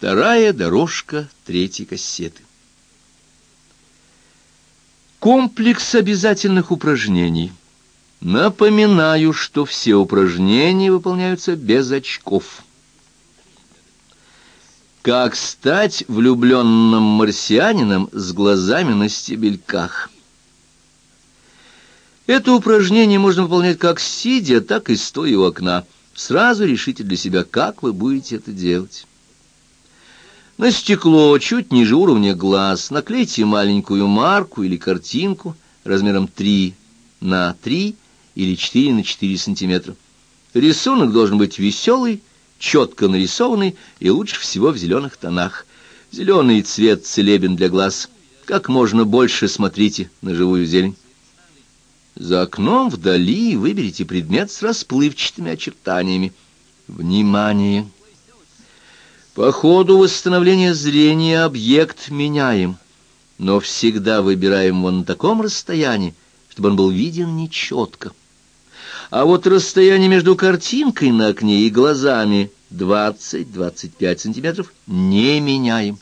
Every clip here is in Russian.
Вторая дорожка третьей кассеты. Комплекс обязательных упражнений. Напоминаю, что все упражнения выполняются без очков. Как стать влюбленным марсианином с глазами на стебельках? Это упражнение можно выполнять как сидя, так и стоя у окна. Сразу решите для себя, как вы будете это делать. На стекло, чуть ниже уровня глаз, наклейте маленькую марку или картинку размером 3 на 3 или 4 на 4 сантиметра. Рисунок должен быть веселый, четко нарисованный и лучше всего в зеленых тонах. Зеленый цвет целебен для глаз. Как можно больше смотрите на живую зелень. За окном вдали выберите предмет с расплывчатыми очертаниями. Внимание! По ходу восстановления зрения объект меняем, но всегда выбираем его на таком расстоянии, чтобы он был виден нечетко. А вот расстояние между картинкой на окне и глазами 20-25 сантиметров не меняем.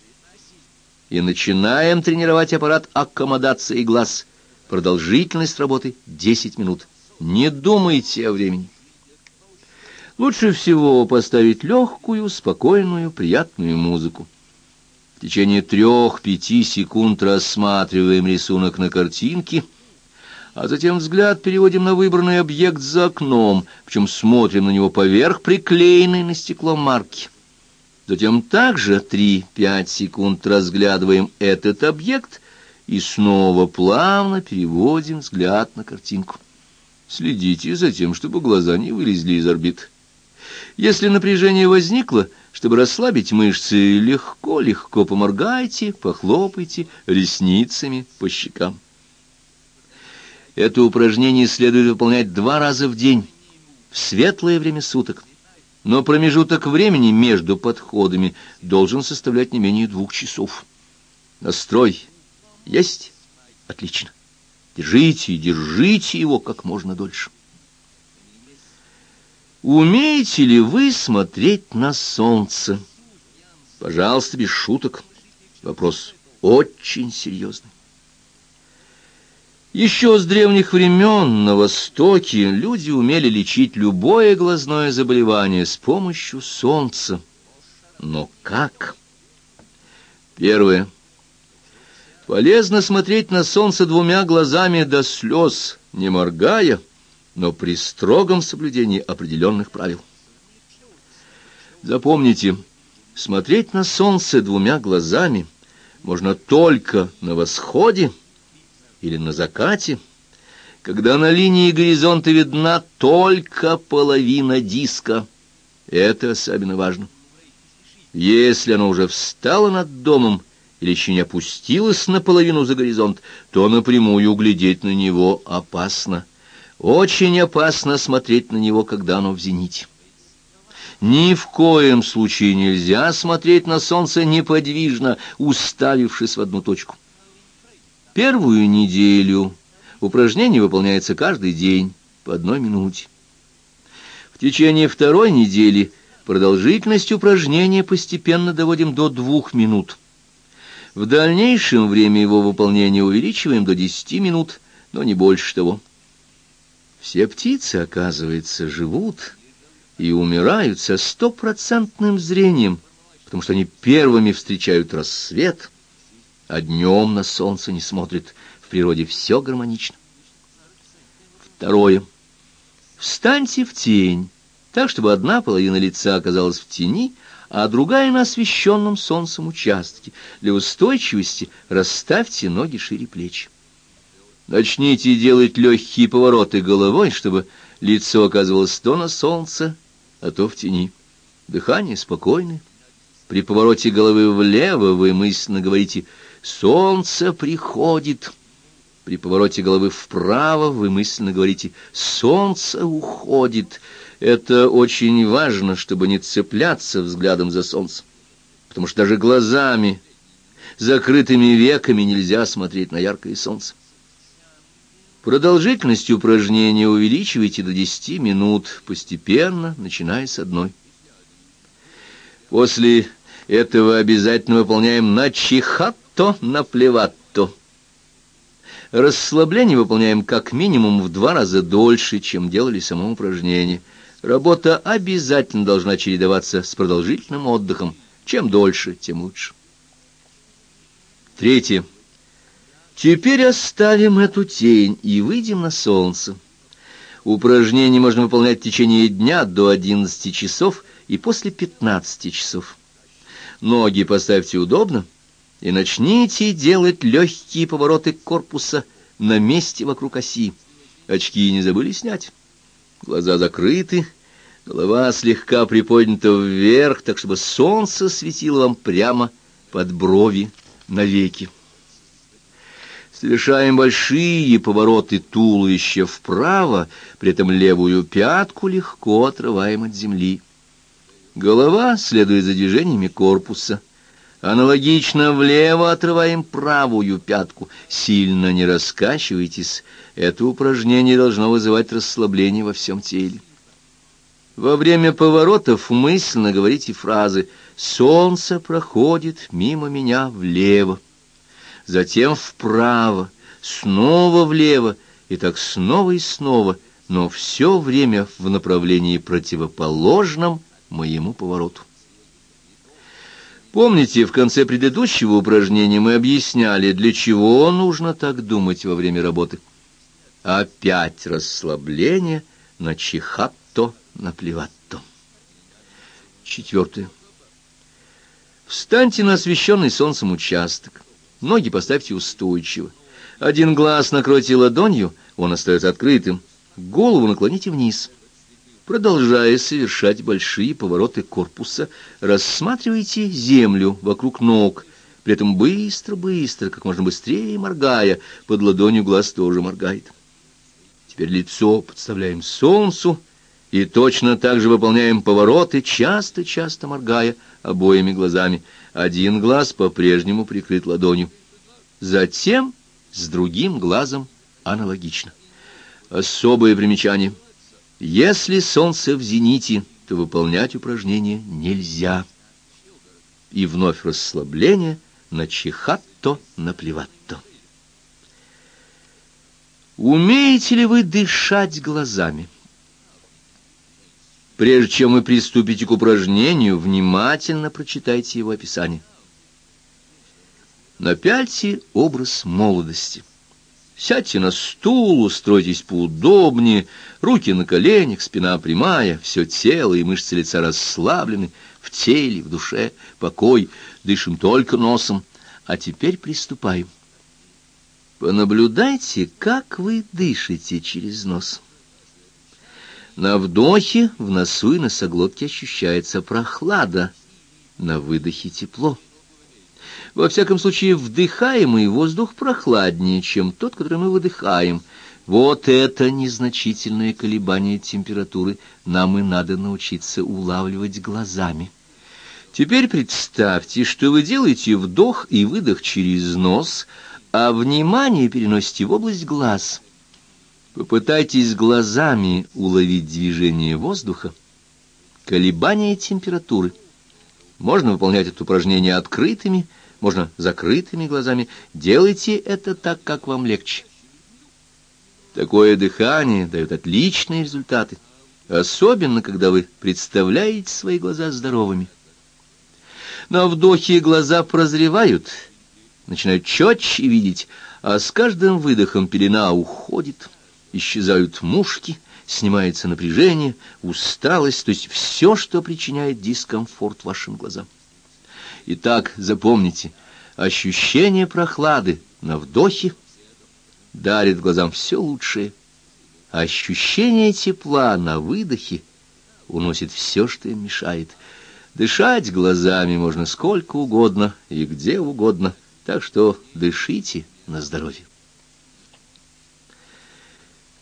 И начинаем тренировать аппарат аккомодации глаз. Продолжительность работы 10 минут. Не думайте о времени. Лучше всего поставить легкую, спокойную, приятную музыку. В течение трех-пяти секунд рассматриваем рисунок на картинке, а затем взгляд переводим на выбранный объект за окном, причем смотрим на него поверх приклеенной на стекло марки. Затем также три-пять секунд разглядываем этот объект и снова плавно переводим взгляд на картинку. Следите за тем, чтобы глаза не вылезли из орбит. Если напряжение возникло, чтобы расслабить мышцы, легко-легко поморгайте, похлопайте ресницами по щекам. Это упражнение следует выполнять два раза в день, в светлое время суток. Но промежуток времени между подходами должен составлять не менее двух часов. Настрой есть? Отлично. Держите держите его как можно дольше. Умеете ли вы смотреть на солнце? Пожалуйста, без шуток. Вопрос очень серьезный. Еще с древних времен на Востоке люди умели лечить любое глазное заболевание с помощью солнца. Но как? Первое. Полезно смотреть на солнце двумя глазами до слез, не моргая, но при строгом соблюдении определенных правил. Запомните, смотреть на солнце двумя глазами можно только на восходе или на закате, когда на линии горизонта видна только половина диска. Это особенно важно. Если оно уже встало над домом или еще не опустилось наполовину за горизонт, то напрямую глядеть на него опасно. Очень опасно смотреть на него, когда оно в зените. Ни в коем случае нельзя смотреть на солнце неподвижно, уставившись в одну точку. Первую неделю упражнение выполняется каждый день по одной минуте. В течение второй недели продолжительность упражнения постепенно доводим до двух минут. В дальнейшем время его выполнения увеличиваем до десяти минут, но не больше того. Все птицы, оказывается, живут и умирают со стопроцентным зрением, потому что они первыми встречают рассвет, а днем на солнце не смотрят. В природе все гармонично. Второе. Встаньте в тень, так, чтобы одна половина лица оказалась в тени, а другая на освещенном солнцем участке. Для устойчивости расставьте ноги шире плеч. Начните делать легкие повороты головой, чтобы лицо оказывалось то на солнце, а то в тени. Дыхание спокойное. При повороте головы влево вы мысленно говорите «Солнце приходит». При повороте головы вправо вы мысленно говорите «Солнце уходит». Это очень важно, чтобы не цепляться взглядом за солнце, потому что даже глазами, закрытыми веками нельзя смотреть на яркое солнце. Продолжительность упражнения увеличивайте до 10 минут, постепенно, начиная с одной. После Этого обязательно выполняем на чихатто, на плеватто. Расслабление выполняем как минимум в два раза дольше, чем делали само упражнение. Работа обязательно должна чередоваться с продолжительным отдыхом. Чем дольше, тем лучше. Третье. Теперь оставим эту тень и выйдем на солнце. Упражнения можно выполнять в течение дня до 11 часов и после 15 часов. Ноги поставьте удобно и начните делать легкие повороты корпуса на месте вокруг оси. Очки не забыли снять. Глаза закрыты, голова слегка приподнята вверх, так чтобы солнце светило вам прямо под брови навеки. Совершаем большие повороты туловища вправо, при этом левую пятку легко отрываем от земли. Голова следует за движениями корпуса. Аналогично влево отрываем правую пятку. Сильно не раскачивайтесь. Это упражнение должно вызывать расслабление во всем теле. Во время поворотов мысленно говорите фразы «Солнце проходит мимо меня влево» затем вправо, снова влево, и так снова и снова, но все время в направлении противоположном моему повороту. Помните, в конце предыдущего упражнения мы объясняли, для чего нужно так думать во время работы? Опять расслабление на чихатто, на плеватто. Четвертое. Встаньте на освещенный солнцем участок. Ноги поставьте устойчиво. Один глаз накройте ладонью, он остается открытым. Голову наклоните вниз. Продолжая совершать большие повороты корпуса, рассматривайте землю вокруг ног, при этом быстро-быстро, как можно быстрее моргая, под ладонью глаз тоже моргает. Теперь лицо подставляем солнцу и точно так же выполняем повороты, часто-часто моргая обоими глазами. Один глаз по-прежнему прикрыт ладонью. Затем с другим глазом аналогично. Особое примечание. Если солнце в зените, то выполнять упражнение нельзя. И вновь расслабление на чихатто, на плеватто. Умеете ли вы дышать глазами? Прежде чем вы приступите к упражнению, внимательно прочитайте его описание. Напяльте образ молодости. Сядьте на стул, устройтесь поудобнее, руки на коленях, спина прямая, все тело и мышцы лица расслаблены, в теле, в душе покой, дышим только носом. А теперь приступаем. Понаблюдайте, как вы дышите через нос. На вдохе в носу и носоглотке ощущается прохлада, на выдохе тепло. Во всяком случае, вдыхаемый воздух прохладнее, чем тот, который мы выдыхаем. Вот это незначительное колебание температуры нам и надо научиться улавливать глазами. Теперь представьте, что вы делаете вдох и выдох через нос, а внимание переносите в область глаз – Попытайтесь глазами уловить движение воздуха, колебания температуры. Можно выполнять это упражнение открытыми, можно закрытыми глазами. Делайте это так, как вам легче. Такое дыхание дает отличные результаты, особенно когда вы представляете свои глаза здоровыми. На вдохе глаза прозревают, начинают четче видеть, а с каждым выдохом пелена уходит исчезают мушки, снимается напряжение, усталость, то есть все, что причиняет дискомфорт вашим глазам. Итак, запомните, ощущение прохлады на вдохе дарит глазам все лучшее, а ощущение тепла на выдохе уносит все, что им мешает. Дышать глазами можно сколько угодно и где угодно, так что дышите на здоровье.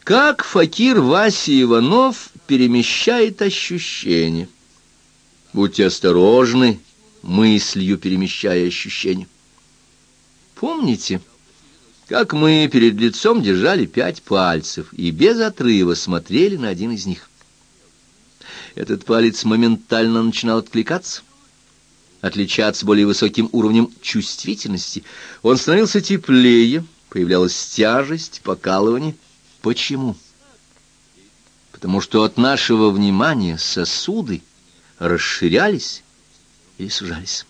Как факир Вася Иванов перемещает ощущения. Будьте осторожны, мыслью перемещая ощущения. Помните, как мы перед лицом держали пять пальцев и без отрыва смотрели на один из них? Этот палец моментально начинал откликаться. отличаться более высоким уровнем чувствительности, он становился теплее, появлялась тяжесть, покалывание. Почему? Потому что от нашего внимания сосуды расширялись или сужались.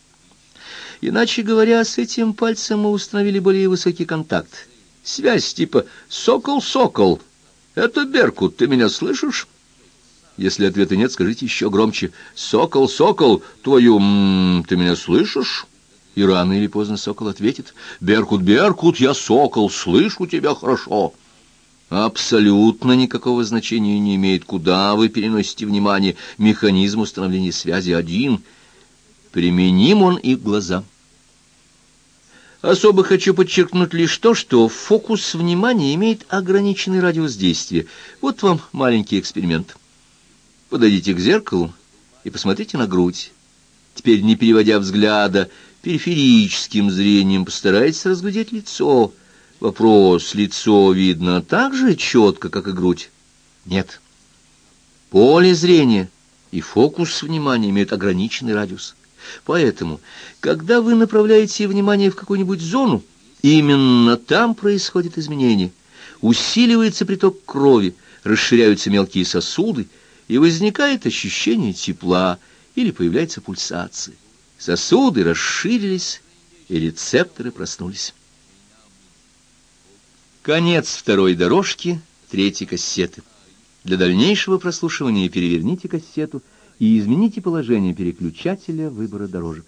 Иначе говоря, с этим пальцем мы установили более высокий контакт. Связь типа «сокол-сокол». Это Беркут, ты меня слышишь? Если ответа нет, скажите еще громче. «Сокол, сокол, твою... М -м, ты меня слышишь?» И рано или поздно сокол ответит. «Беркут, Беркут, я сокол, слышу тебя хорошо». Абсолютно никакого значения не имеет, куда вы переносите внимание. Механизм установления связи один. Применим он и к глазам. Особо хочу подчеркнуть лишь то, что фокус внимания имеет ограниченный радиус действия. Вот вам маленький эксперимент. Подойдите к зеркалу и посмотрите на грудь. Теперь, не переводя взгляда, периферическим зрением постарайтесь разглядеть лицо. Вопрос, лицо видно так же четко, как и грудь? Нет. Поле зрения и фокус внимания имеют ограниченный радиус. Поэтому, когда вы направляете внимание в какую-нибудь зону, именно там происходит изменение. Усиливается приток крови, расширяются мелкие сосуды, и возникает ощущение тепла или появляется пульсация. Сосуды расширились, и рецепторы проснулись. Конец второй дорожки третьей кассеты. Для дальнейшего прослушивания переверните кассету и измените положение переключателя выбора дорожек.